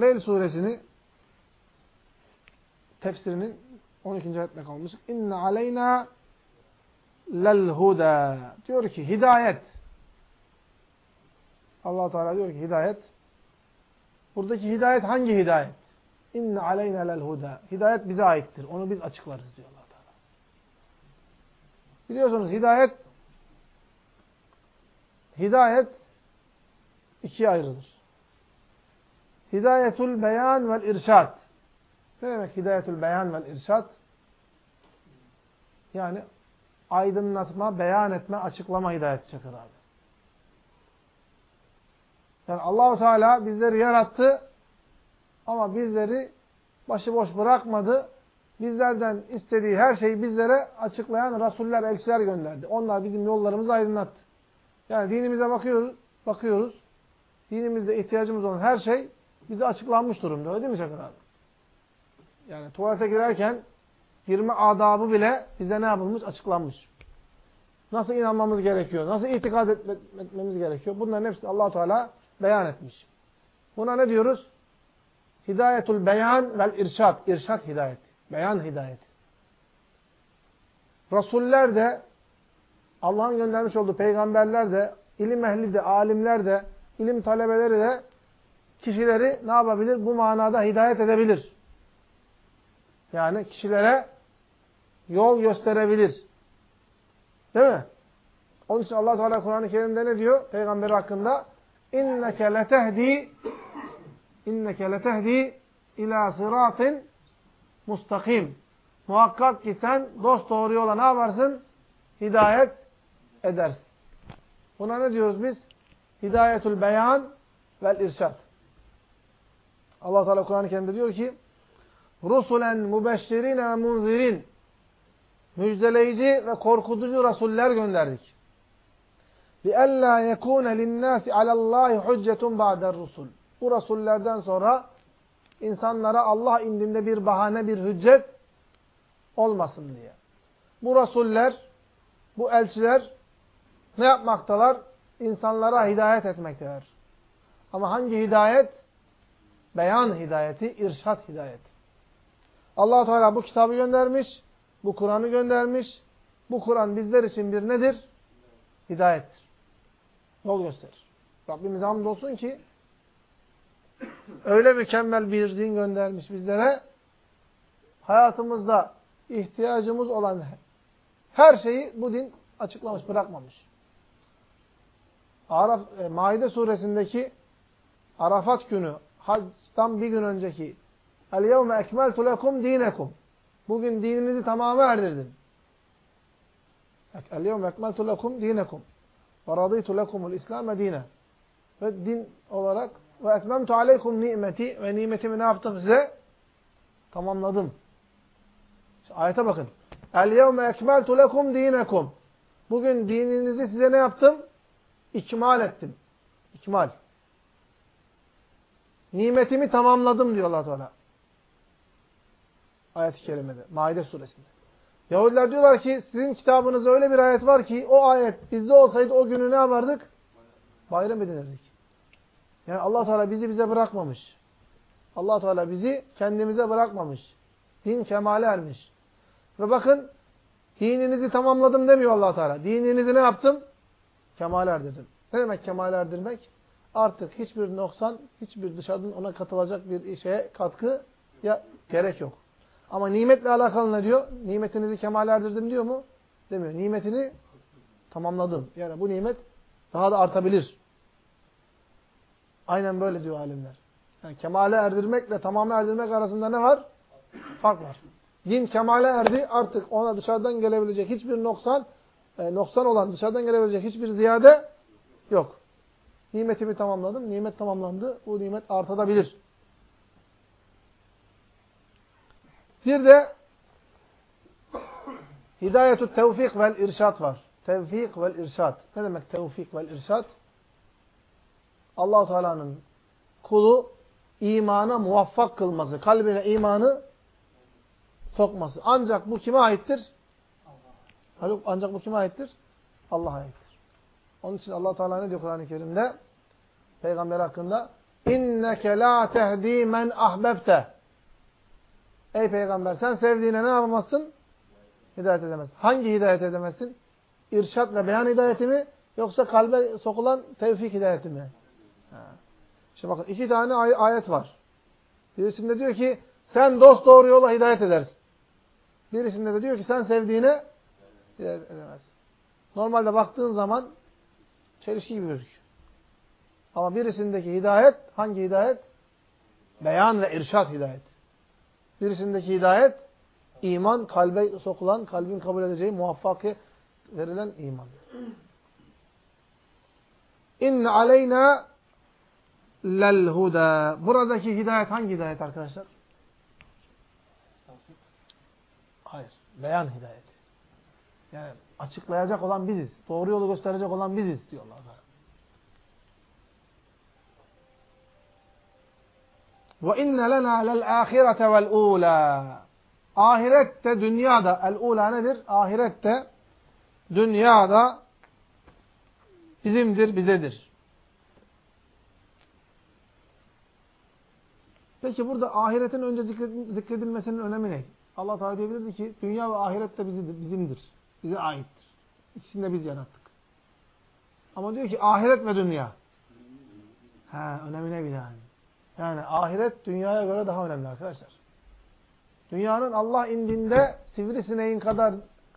Leyl suresini tefsirinin 12. ayetine kalmış. İnne aleyna lel huda. Diyor ki hidayet. allah Teala diyor ki hidayet. Buradaki hidayet hangi hidayet? İnne aleyna lel huda. Hidayet bize aittir. Onu biz açıklarız diyor allah Teala. Biliyorsunuz hidayet hidayet ikiye ayrılır. Hidayetul beyan vel irşad. Ne demek hidayetul beyan vel irşad? Yani aydınlatma, beyan etme, açıklama hidayet çakır abi. Yani Allahu Teala bizleri yarattı ama bizleri başıboş bırakmadı. Bizlerden istediği her şeyi bizlere açıklayan rasuller, elçiler gönderdi. Onlar bizim yollarımızı aydınlattı. Yani dinimize bakıyoruz, bakıyoruz. Dinimizde ihtiyacımız olan her şey bize açıklanmış durumda. Öyle değil mi Çakır abi? Yani tuvalete girerken girme adabı bile bize ne yapılmış? Açıklanmış. Nasıl inanmamız gerekiyor? Nasıl itikad etmemiz gerekiyor? Bunların hepsini allah Teala beyan etmiş. Buna ne diyoruz? Hidayetul beyan vel irşad. İrşad hidayet. Beyan hidayet. Rasuller de Allah'ın göndermiş olduğu peygamberler de ilim ehli de, alimler de, ilim talebeleri de kişileri ne yapabilir? Bu manada hidayet edebilir. Yani kişilere yol gösterebilir. Değil mi? Onun için Allah Teala Kur'an-ı Kerim'de ne diyor? Peygamber hakkında inneke letehdi inneke letehdi ila sıratin mustakim. Muhakkak ki sen dost doğru yola ne yaparsın? Hidayet edersin. Buna ne diyoruz biz? Hidayetul beyan vel irşad. Allah Teala Kur'an-ı Kerim'de diyor ki: "Rusulen mubeşşirin ve munzirin." Müjdeleyici ve korkutucu rasuller gönderdik. Bi alla yekuna lin-nasi alallahi hüccetun ba'der rusul. Bu rasullerden sonra insanlara Allah indinde bir bahane, bir hüccet olmasın diye. Bu rasuller, bu elçiler ne yapmaktalar? İnsanlara hidayet etmekteler. Ama hangi hidayet? Beyan hidayeti, irşat hidayeti. allah Teala bu kitabı göndermiş, bu Kur'an'ı göndermiş. Bu Kur'an bizler için bir nedir? Hidayettir. Yol gösterir. Rabbimize hamdolsun ki öyle mükemmel bir din göndermiş bizlere. Hayatımızda ihtiyacımız olan her şeyi bu din açıklamış, bırakmamış. Araf, e, Maide suresindeki Arafat günü, hacdan bir gün önceki El-yevme ekmeltu lekum dinekum. Bugün dininizi tamamı erdirdim. Ekmeltu lekum dinekum. Ve radıytu lekumul İslam'e dine. Ve din olarak ve etmemtu aleykum nimeti ve nimetimi ne yaptım size? Tamamladım. İşte ayete bakın. El-yevme ekmeltu lekum dinekum. Bugün dininizi size ne yaptım? İkmal ettim. İkmal. Nimetimi tamamladım diyor allah Teala. Ayet-i kerimede. Maide suresinde. Yahudiler diyorlar ki sizin kitabınızda öyle bir ayet var ki o ayet bizde olsaydı o günü ne yapardık? Bayram edinirdik. Yani allah Teala bizi bize bırakmamış. allah Teala bizi kendimize bırakmamış. Din kemale ermiş. Ve bakın dininizi tamamladım demiyor allah Teala. Dininizi ne yaptım? Kemale erdirdim. Ne demek kemale erdirmek? Artık hiçbir noksan, hiçbir dışarıdan ona katılacak bir şeye katkı ya gerek yok. Ama nimetle alakalı ne diyor? Nimetinizi kemal erdirdim diyor mu? Demiyor. Nimetini tamamladım. Yani bu nimet daha da artabilir. Aynen böyle diyor alimler. Yani kemale erdirmekle tamamı erdirmek arasında ne var? Fark var. Din kemale erdi artık ona dışarıdan gelebilecek hiçbir noksan e, noksan olan dışarıdan gelebilecek hiçbir ziyade yok. Nimetimi tamamladım. Nimet tamamlandı. Bu nimet artabilir. Bir de hidayetü tevfik vel irşat var. Tevfik vel irşat. Ne demek tevfik vel irşat? allah Teala'nın kulu imana muvaffak kılması, kalbine imanı sokması. Ancak bu kime aittir? Ancak bu kime aittir? Allah'a aittir. Onun için allah Teala ne diyor Kur'an-ı Kerim'de? Peygamber hakkında İnneke la tehdi men ahbebte. Ey peygamber sen sevdiğine ne yapamazsın? Hidayet edemezsin. Hangi hidayet edemezsin? İrşat ve beyan hidayeti mi? Yoksa kalbe sokulan tevfik hidayeti mi? Şimdi bakın iki tane ay ayet var. Birisinde diyor ki sen dost doğru yola hidayet edersin. Birisinde de diyor ki sen sevdiğine hidayet edemezsin. Normalde baktığın zaman çelişki gibi gözüküyor. Ama birisindeki hidayet hangi hidayet? Beyan ve irşat hidayet. Birisindeki hidayet iman kalbe sokulan, kalbin kabul edeceği muvaffakı verilen iman. İnne aleyna lel huda. Buradaki hidayet hangi hidayet arkadaşlar? Hayır. Beyan hidayet. Yani açıklayacak olan biziz. Doğru yolu gösterecek olan biziz diyorlar. Ve inne lena lel ahirete vel. Ahirette dünyada el ula nedir? Ahirette dünyada bizimdir, bizedir. Peki burada ahiretin önce zikredilmesinin önemi ne? Allah Teala diyebilirdi ki dünya ve ahiret de bizimdir. Bize aittir. İkisini de biz yarattık. Ama diyor ki ahiret ve dünya. Ha, önemine bile yani. Ahiret dünyaya göre daha önemli arkadaşlar. Dünyanın Allah indinde sivrisineğin kadar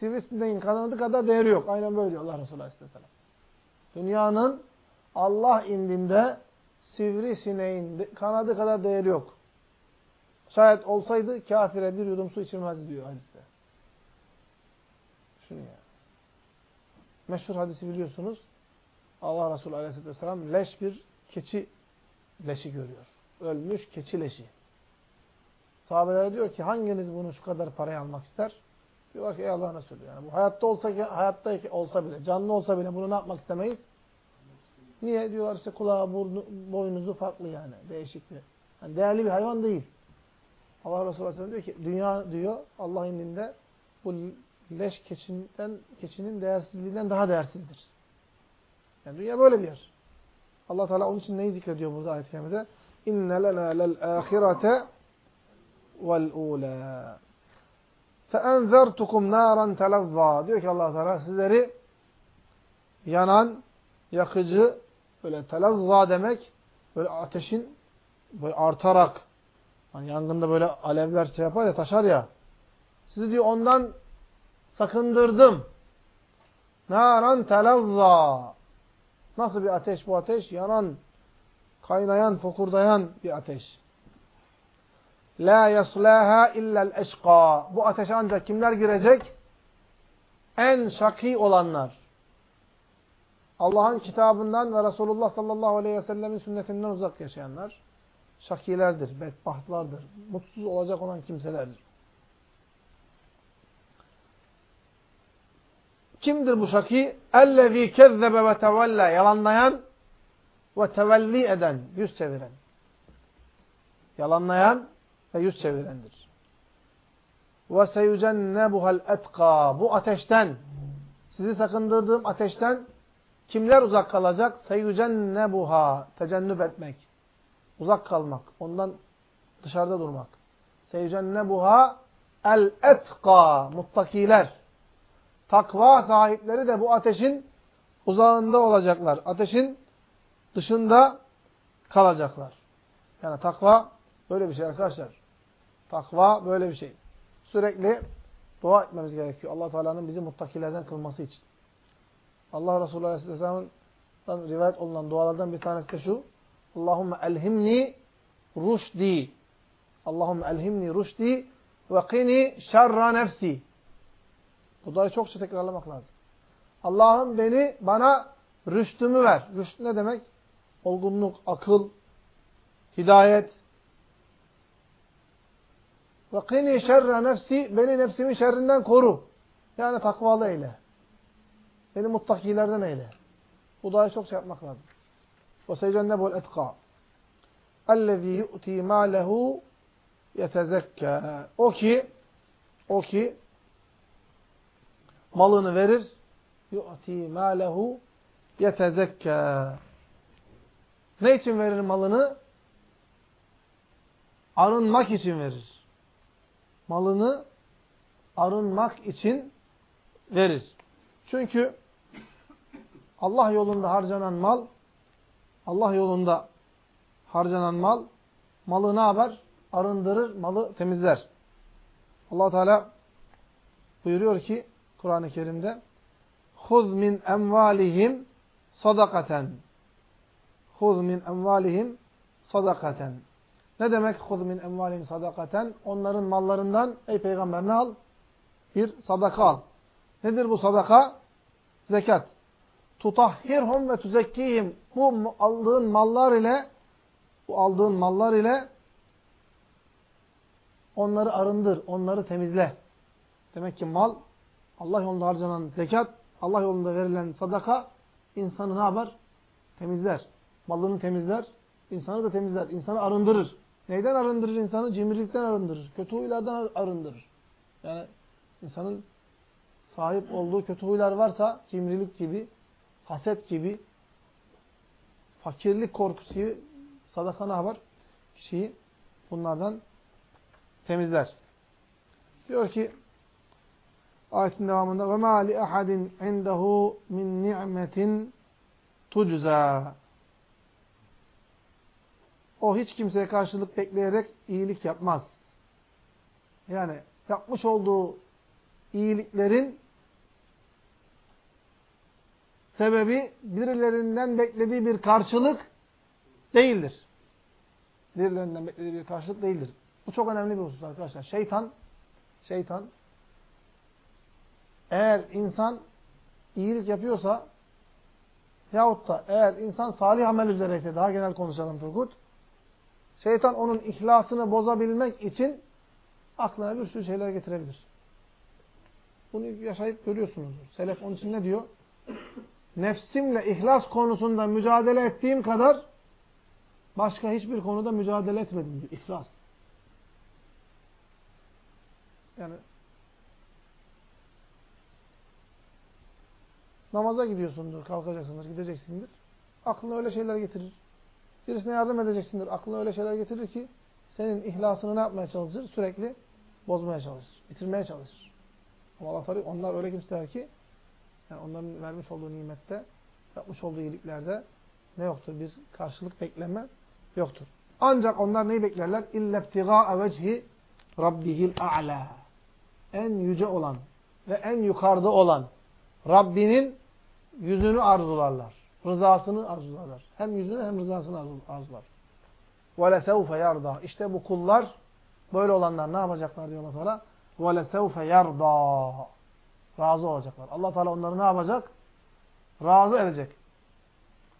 sivrisineğin kanadı kadar değeri yok. Aynen böyle diyor Allah Resulü Aleyhisselam. Dünyanın Allah indinde sivrisineğin kanadı kadar değeri yok. Şayet olsaydı kafire bir yudum su içirmezdi diyor hadiste. Şunu ya. Meşhur hadisi biliyorsunuz. Allah Resulü Aleyhisselatü Vesselam leş bir keçi leşi görüyor. Ölmüş keçi leşi. Sahabeler diyor ki hanginiz bunu şu kadar paraya almak ister? Diyorlar ki ey Allah'ın Resulü. Yani bu hayatta olsa ki hayatta olsa bile, canlı olsa bile bunu ne yapmak istemeyiz? Niye? Diyorlar işte kulağı, burnu, boynuzu farklı yani. Değişik bir. Yani değerli bir hayvan değil. Allah Resulü Aleyhisselam diyor ki dünya diyor Allah indinde bu leş keçinden, keçinin değersizliğinden daha değersizdir. Yani dünya böyle bir yer. Allah Teala onun için neyi zikrediyor burada ayet-i kerimede? İnne lena lel ahirete vel ula. فَاَنْذَرْتُكُمْ نَارًا تَلَظَّى Diyor ki allah Teala sizleri yanan, yakıcı, böyle telazza demek, böyle ateşin böyle artarak, hani yangında böyle alevler şey yapar ya, taşar ya, sizi diyor ondan sakındırdım. Naran telazza. Nasıl bir ateş bu ateş? Yanan, kaynayan, fokurdayan bir ateş. La yaslaha illa'l eşqa. Bu ateşe ancak kimler girecek? En şaki olanlar. Allah'ın kitabından ve Resulullah sallallahu aleyhi ve sellemin sünnetinden uzak yaşayanlar şakilerdir, bedbahtlardır, mutsuz olacak olan kimselerdir. Kimdir bu şaki? Ellezî kezzebe ve tevella. Yalanlayan ve tevelli eden, yüz çeviren. Yalanlayan ve yüz çevirendir. Ve seyücennebuhel etka. Bu ateşten, sizi sakındırdığım ateşten kimler uzak kalacak? Seyücennebuha. Tecennüp etmek. Uzak kalmak. Ondan dışarıda durmak. Seyücennebuha el etka. Muttakiler. Takva sahipleri de bu ateşin uzağında olacaklar. Ateşin dışında kalacaklar. Yani takva böyle bir şey arkadaşlar. Takva böyle bir şey. Sürekli dua etmemiz gerekiyor. allah Teala'nın bizi muttakilerden kılması için. Allah Resulü Aleyhisselam'dan rivayet olunan dualardan bir tanesi de şu. Allahümme elhimni ruşdi. Allahümme elhimni ruşdi ve qini şerra nefsi. Bu duayı çokça tekrarlamak lazım. Allah'ım beni, bana rüştümü ver. Rüşt ne demek? Olgunluk, akıl, hidayet. Ve kini şerre nefsi, beni nefsimin şerrinden koru. Yani takvalı eyle. Beni muttakilerden eyle. Bu duayı çokça yapmak lazım. Ve seycennebul etka. Ellezî yu'tî mâlehu yetezekkâ. O ki, o ki, malını verir. يُعْتِي مَالَهُ يَتَزَكَّى Ne için verir malını? arınmak için verir. Malını arınmak için verir. Çünkü Allah yolunda harcanan mal, Allah yolunda harcanan mal, malı ne yapar? Arındırır, malı temizler. allah Teala buyuruyor ki Kur'an-ı Kerim'de huz min emvalihim sadakaten huz min emvalihim sadakaten ne demek huz min emvalihim sadakaten onların mallarından ey peygamber ne al? Bir sadaka al. Nedir bu sadaka? Zekat. Tutahhirhum ve tuzekkihim. Bu aldığın mallar ile bu aldığın mallar ile onları arındır, onları temizle. Demek ki mal Allah yolunda harcanan zekat, Allah yolunda verilen sadaka insanı ne yapar? Temizler. Malını temizler, insanı da temizler. İnsanı arındırır. Neyden arındırır insanı? Cimrilikten arındırır. Kötü huylardan arındırır. Yani insanın sahip olduğu kötü huylar varsa cimrilik gibi, haset gibi, fakirlik korkusu gibi sadaka ne yapar? Kişiyi bunlardan temizler. Diyor ki ayetin devamında ve ma li ahadin indehu min. O hiç kimseye karşılık bekleyerek iyilik yapmaz. Yani yapmış olduğu iyiliklerin sebebi birilerinden beklediği bir karşılık değildir. Birilerinden beklediği bir karşılık değildir. Bu çok önemli bir husus arkadaşlar. Şeytan şeytan eğer insan iyilik yapıyorsa yahut da eğer insan salih amel üzereyse daha genel konuşalım Turgut. Şeytan onun ihlasını bozabilmek için aklına bir sürü şeyler getirebilir. Bunu yaşayıp görüyorsunuzdur. Selef onun için ne diyor? Nefsimle ihlas konusunda mücadele ettiğim kadar başka hiçbir konuda mücadele etmedim diyor. İhlas. Yani namaza gidiyorsundur, kalkacaksındır, gideceksindir. Aklına öyle şeyler getirir. Birisine yardım edeceksindir. Aklına öyle şeyler getirir ki senin ihlasını ne yapmaya çalışır? Sürekli bozmaya çalışır. Bitirmeye çalışır. Ama Allah Teala onlar öyle kimseler ki yani onların vermiş olduğu nimette, yapmış olduğu iyiliklerde ne yoktur? Bir karşılık bekleme yoktur. Ancak onlar neyi beklerler? İllebtiga vecihi rabbihil a'la. En yüce olan ve en yukarıda olan Rabbinin yüzünü arzularlar. Rızasını arzularlar. Hem yüzünü hem rızasını arzular. وَلَسَوْفَ يَرْضَى İşte bu kullar, böyle olanlar ne yapacaklar diyor Allah Teala? وَلَسَوْفَ يَرْضَى Razı olacaklar. Allah Teala onları ne yapacak? Razı edecek.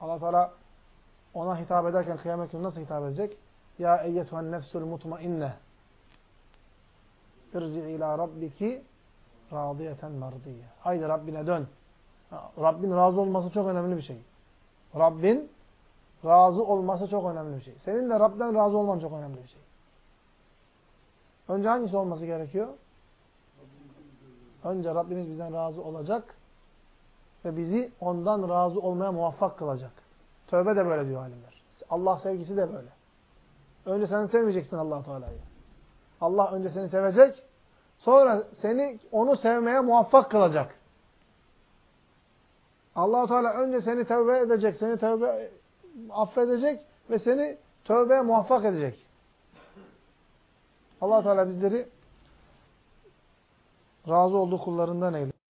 Allah Teala ona hitap ederken kıyamet günü nasıl hitap edecek? Ya eyyetühen nefsul mutmainne irci ila rabbiki radiyeten mardiye. Haydi Rabbine dön. Rabbin razı olması çok önemli bir şey. Rabbin razı olması çok önemli bir şey. Senin de Rab'den razı olman çok önemli bir şey. Önce hangisi olması gerekiyor? Önce Rabbimiz bizden razı olacak ve bizi ondan razı olmaya muvaffak kılacak. Tövbe de böyle diyor alimler. Allah sevgisi de böyle. Önce sen sevmeyeceksin allah Teala'yı. Allah önce seni sevecek, sonra seni onu sevmeye muvaffak kılacak allah Teala önce seni tövbe edecek, seni tövbe affedecek ve seni tövbeye muvaffak edecek. allah Teala bizleri razı olduğu kullarından eylesin.